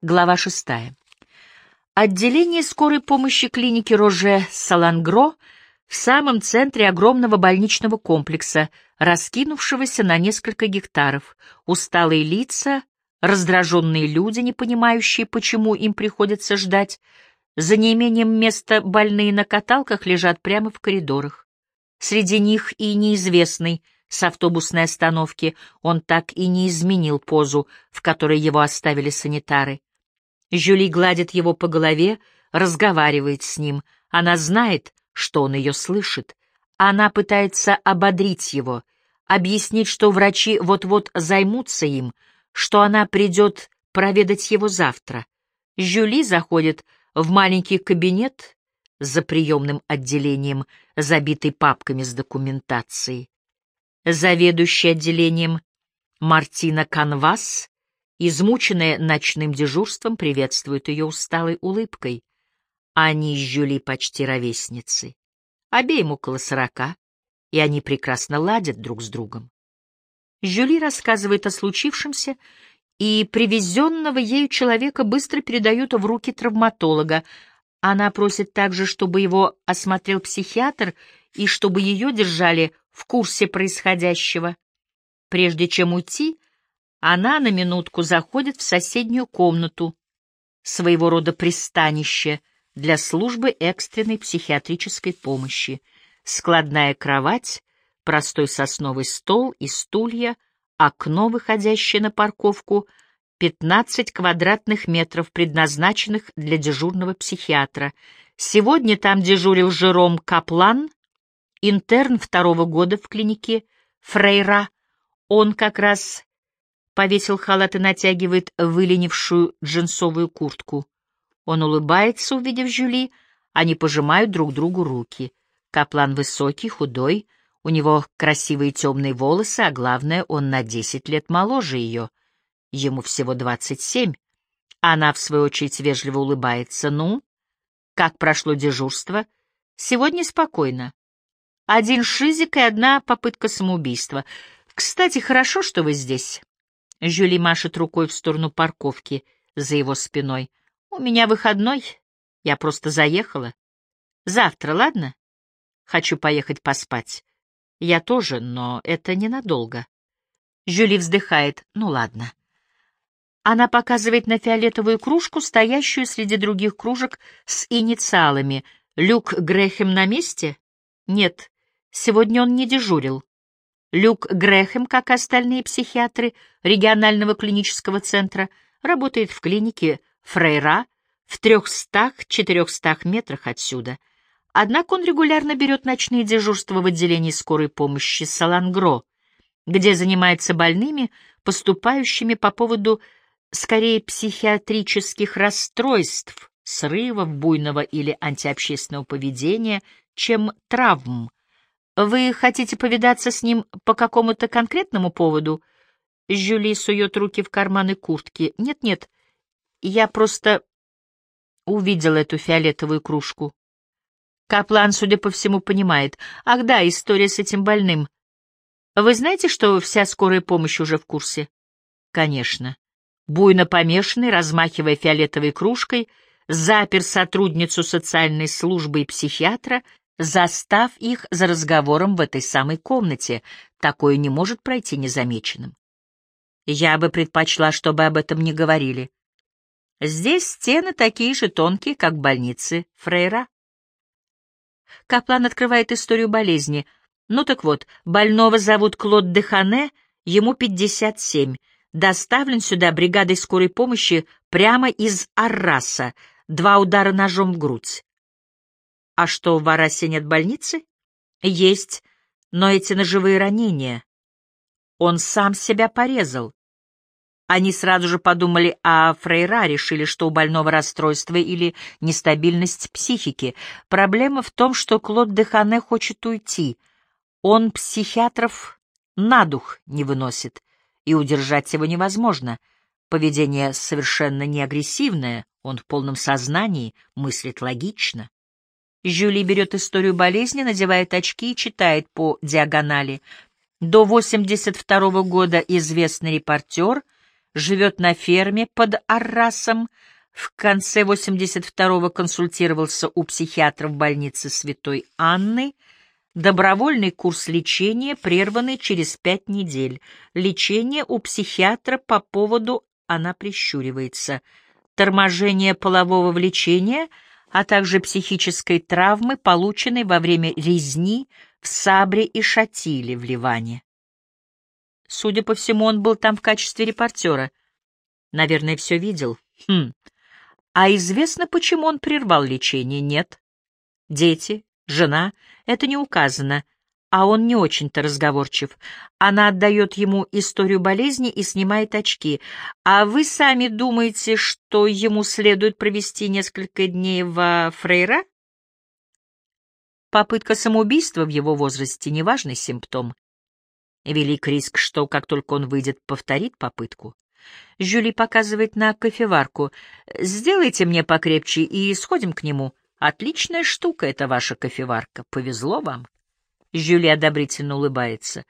Глава шестая. Отделение скорой помощи клиники Роже Салангро в самом центре огромного больничного комплекса, раскинувшегося на несколько гектаров. Усталые лица, раздраженные люди, не понимающие, почему им приходится ждать. За неимением места больные на каталках лежат прямо в коридорах. Среди них и неизвестный с автобусной остановки, он так и не изменил позу, в которой его оставили санитары. Жюли гладит его по голове, разговаривает с ним. Она знает, что он ее слышит. Она пытается ободрить его, объяснить, что врачи вот-вот займутся им, что она придет проведать его завтра. Жюли заходит в маленький кабинет за приемным отделением, забитый папками с документацией. Заведующий отделением Мартина Канвас измученная ночным дежурством, приветствует ее усталой улыбкой. Они с Жюли почти ровесницы. Обеим около сорока, и они прекрасно ладят друг с другом. Жюли рассказывает о случившемся, и привезенного ею человека быстро передают в руки травматолога. Она просит также, чтобы его осмотрел психиатр и чтобы ее держали в курсе происходящего. Прежде чем уйти, она на минутку заходит в соседнюю комнату, своего рода пристанище для службы экстренной психиатрической помощи. Складная кровать, простой сосновый стол и стулья, окно, выходящее на парковку, 15 квадратных метров, предназначенных для дежурного психиатра. Сегодня там дежурил Жером Каплан, интерн второго года в клинике Фрейра. Он как раз повесил халат и натягивает выленившую джинсовую куртку. Он улыбается, увидев Жюли, они пожимают друг другу руки. Каплан высокий, худой, у него красивые темные волосы, а главное, он на десять лет моложе ее. Ему всего двадцать семь. Она, в свою очередь, вежливо улыбается. «Ну, как прошло дежурство?» «Сегодня спокойно. Один шизик и одна попытка самоубийства. Кстати, хорошо, что вы здесь. Жюли машет рукой в сторону парковки за его спиной. «У меня выходной. Я просто заехала. Завтра, ладно? Хочу поехать поспать. Я тоже, но это ненадолго». Жюли вздыхает. «Ну ладно». Она показывает на фиолетовую кружку, стоящую среди других кружек с инициалами. «Люк Грэхэм на месте?» «Нет, сегодня он не дежурил». Люк Грэхэм, как и остальные психиатры регионального клинического центра, работает в клинике Фрейра в 300-400 метрах отсюда. Однако он регулярно берет ночные дежурства в отделении скорой помощи Салангро, где занимается больными, поступающими по поводу скорее психиатрических расстройств, срывов, буйного или антиобщественного поведения, чем травм, «Вы хотите повидаться с ним по какому-то конкретному поводу?» Жюли сует руки в карманы куртки. «Нет-нет, я просто увидел эту фиолетовую кружку». Каплан, судя по всему, понимает. «Ах да, история с этим больным. Вы знаете, что вся скорая помощь уже в курсе?» «Конечно». Буйно помешанный, размахивая фиолетовой кружкой, запер сотрудницу социальной службы и психиатра — застав их за разговором в этой самой комнате. Такое не может пройти незамеченным. Я бы предпочла, чтобы об этом не говорили. Здесь стены такие же тонкие, как в больнице Фрейра. Каплан открывает историю болезни. Ну так вот, больного зовут Клод Дехане, ему 57. Доставлен сюда бригадой скорой помощи прямо из Арраса, два удара ножом в грудь. А что, в Арасе нет больницы? Есть, но эти ножевые ранения. Он сам себя порезал. Они сразу же подумали о Фрейра, решили, что у больного расстройство или нестабильность психики. Проблема в том, что Клод Дехане хочет уйти. Он психиатров на дух не выносит, и удержать его невозможно. Поведение совершенно не агрессивное, он в полном сознании, мыслит логично. Жюли берет историю болезни, надевает очки и читает по диагонали. До 82 -го года известный репортер, живет на ферме под Аррасом, в конце 82-го консультировался у психиатра в больнице Святой Анны, добровольный курс лечения, прерванный через пять недель. Лечение у психиатра по поводу, она прищуривается, торможения полового влечения, а также психической травмы, полученной во время резни в Сабре и Шатиле в Ливане. Судя по всему, он был там в качестве репортера. Наверное, все видел. Хм. А известно, почему он прервал лечение? Нет. Дети, жена — это не указано, а он не очень-то разговорчив. Она отдает ему историю болезни и снимает очки. А вы сами думаете, что ему следует провести несколько дней во Фрейра? Попытка самоубийства в его возрасте — неважный симптом. Велик риск, что, как только он выйдет, повторит попытку. Жюли показывает на кофеварку. «Сделайте мне покрепче и сходим к нему. Отличная штука эта ваша кофеварка. Повезло вам». Жюли одобрительно улыбается.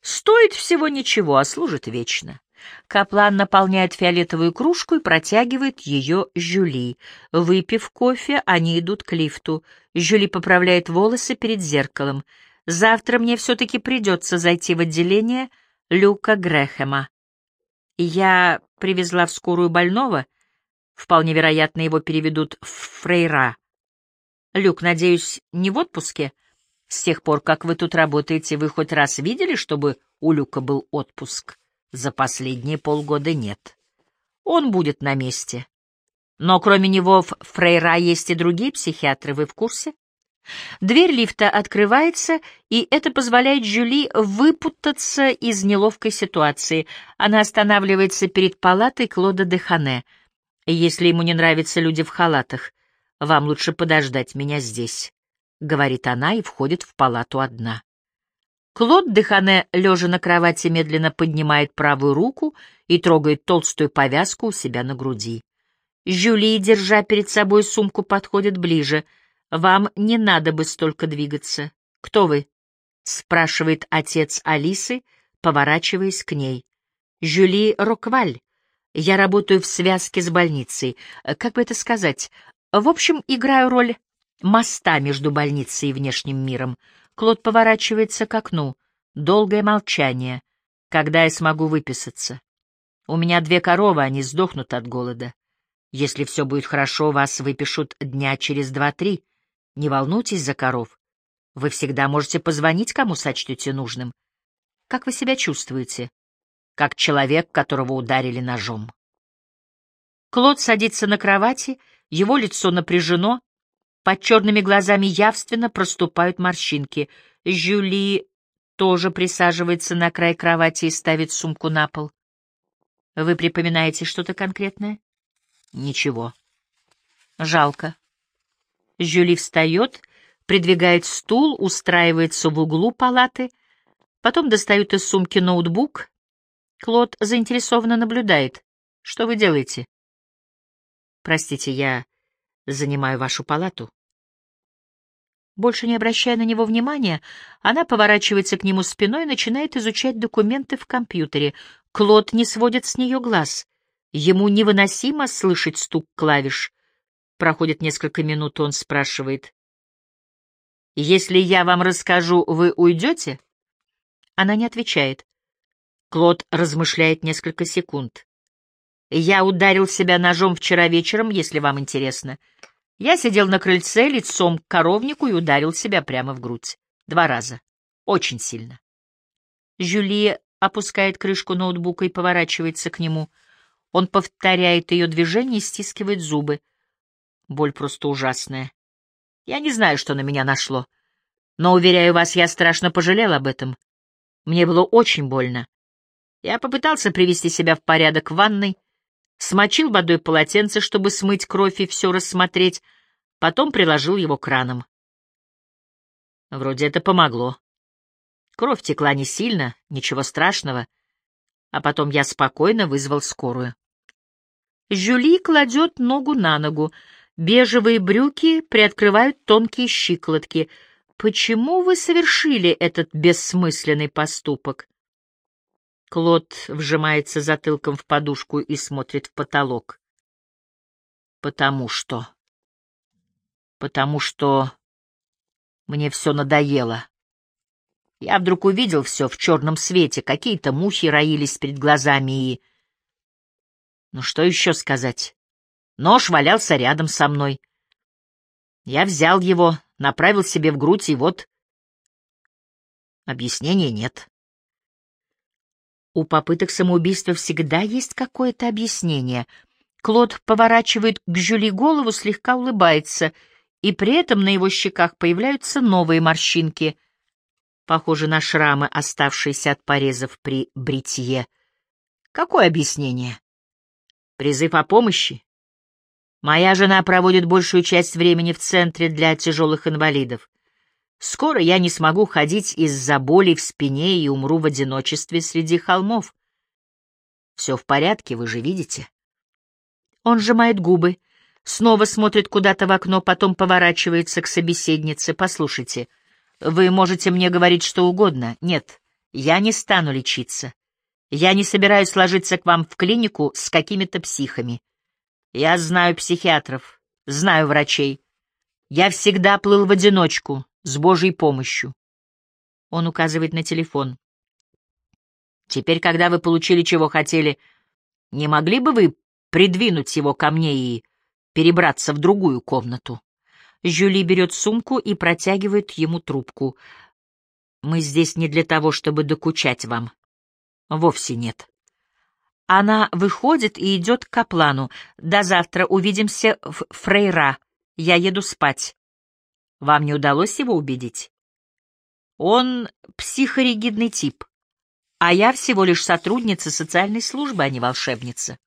«Стоит всего ничего, а служит вечно». Каплан наполняет фиолетовую кружку и протягивает ее Жюли. Выпив кофе, они идут к лифту. Жюли поправляет волосы перед зеркалом. Завтра мне все-таки придется зайти в отделение Люка Грэхэма. Я привезла в скорую больного. Вполне вероятно, его переведут в Фрейра. Люк, надеюсь, не в отпуске? С тех пор, как вы тут работаете, вы хоть раз видели, чтобы у Люка был отпуск? За последние полгода нет. Он будет на месте. Но кроме него в Фрейра есть и другие психиатры, вы в курсе? Дверь лифта открывается, и это позволяет Жюли выпутаться из неловкой ситуации. Она останавливается перед палатой Клода де Хане. «Если ему не нравятся люди в халатах, вам лучше подождать меня здесь», — говорит она и входит в палату одна. Клод де Хане, лежа на кровати, медленно поднимает правую руку и трогает толстую повязку у себя на груди. Жюли, держа перед собой сумку, подходит ближе — вам не надо бы столько двигаться. Кто вы? спрашивает отец Алисы, поворачиваясь к ней. Жюли Рокваль. Я работаю в связке с больницей. Как бы это сказать? В общем, играю роль моста между больницей и внешним миром. Клод поворачивается к окну. Долгое молчание. Когда я смогу выписаться? У меня две коровы, они сдохнут от голода. Если все будет хорошо, вас выпишут дня через два-три. Не волнуйтесь за коров. Вы всегда можете позвонить, кому сочтете нужным. Как вы себя чувствуете? Как человек, которого ударили ножом. Клод садится на кровати, его лицо напряжено, под черными глазами явственно проступают морщинки. Жюли тоже присаживается на край кровати и ставит сумку на пол. Вы припоминаете что-то конкретное? Ничего. Жалко. Жюли встает, придвигает стул, устраивается в углу палаты, потом достает из сумки ноутбук. Клод заинтересованно наблюдает. «Что вы делаете?» «Простите, я занимаю вашу палату». Больше не обращая на него внимания, она поворачивается к нему спиной и начинает изучать документы в компьютере. Клод не сводит с нее глаз. Ему невыносимо слышать стук клавиш. Проходит несколько минут, он спрашивает. «Если я вам расскажу, вы уйдете?» Она не отвечает. Клод размышляет несколько секунд. «Я ударил себя ножом вчера вечером, если вам интересно. Я сидел на крыльце лицом к коровнику и ударил себя прямо в грудь. Два раза. Очень сильно». Жюли опускает крышку ноутбука и поворачивается к нему. Он повторяет ее движение и стискивает зубы. Боль просто ужасная. Я не знаю, что на меня нашло. Но, уверяю вас, я страшно пожалел об этом. Мне было очень больно. Я попытался привести себя в порядок в ванной, смочил водой полотенце, чтобы смыть кровь и все рассмотреть, потом приложил его краном. Вроде это помогло. Кровь текла не сильно, ничего страшного, а потом я спокойно вызвал скорую. Жюли кладет ногу на ногу, Бежевые брюки приоткрывают тонкие щиколотки. Почему вы совершили этот бессмысленный поступок? Клод вжимается затылком в подушку и смотрит в потолок. Потому что... Потому что... Мне все надоело. Я вдруг увидел все в черном свете, какие-то мухи роились перед глазами и... Ну что еще сказать? Нож валялся рядом со мной. Я взял его, направил себе в грудь, и вот... Объяснения нет. У попыток самоубийства всегда есть какое-то объяснение. Клод поворачивает к Жюли голову, слегка улыбается, и при этом на его щеках появляются новые морщинки, похожие на шрамы, оставшиеся от порезов при бритье. Какое объяснение? Призыв о помощи? Моя жена проводит большую часть времени в центре для тяжелых инвалидов. Скоро я не смогу ходить из-за боли в спине и умру в одиночестве среди холмов. Все в порядке, вы же видите. Он сжимает губы, снова смотрит куда-то в окно, потом поворачивается к собеседнице. Послушайте, вы можете мне говорить что угодно. Нет, я не стану лечиться. Я не собираюсь ложиться к вам в клинику с какими-то психами. Я знаю психиатров, знаю врачей. Я всегда плыл в одиночку, с Божьей помощью. Он указывает на телефон. Теперь, когда вы получили, чего хотели, не могли бы вы придвинуть его ко мне и перебраться в другую комнату? Жюли берет сумку и протягивает ему трубку. Мы здесь не для того, чтобы докучать вам. Вовсе нет. Она выходит и идет к Каплану. До завтра увидимся в Фрейра. Я еду спать. Вам не удалось его убедить? Он психоригидный тип, а я всего лишь сотрудница социальной службы, а не волшебница.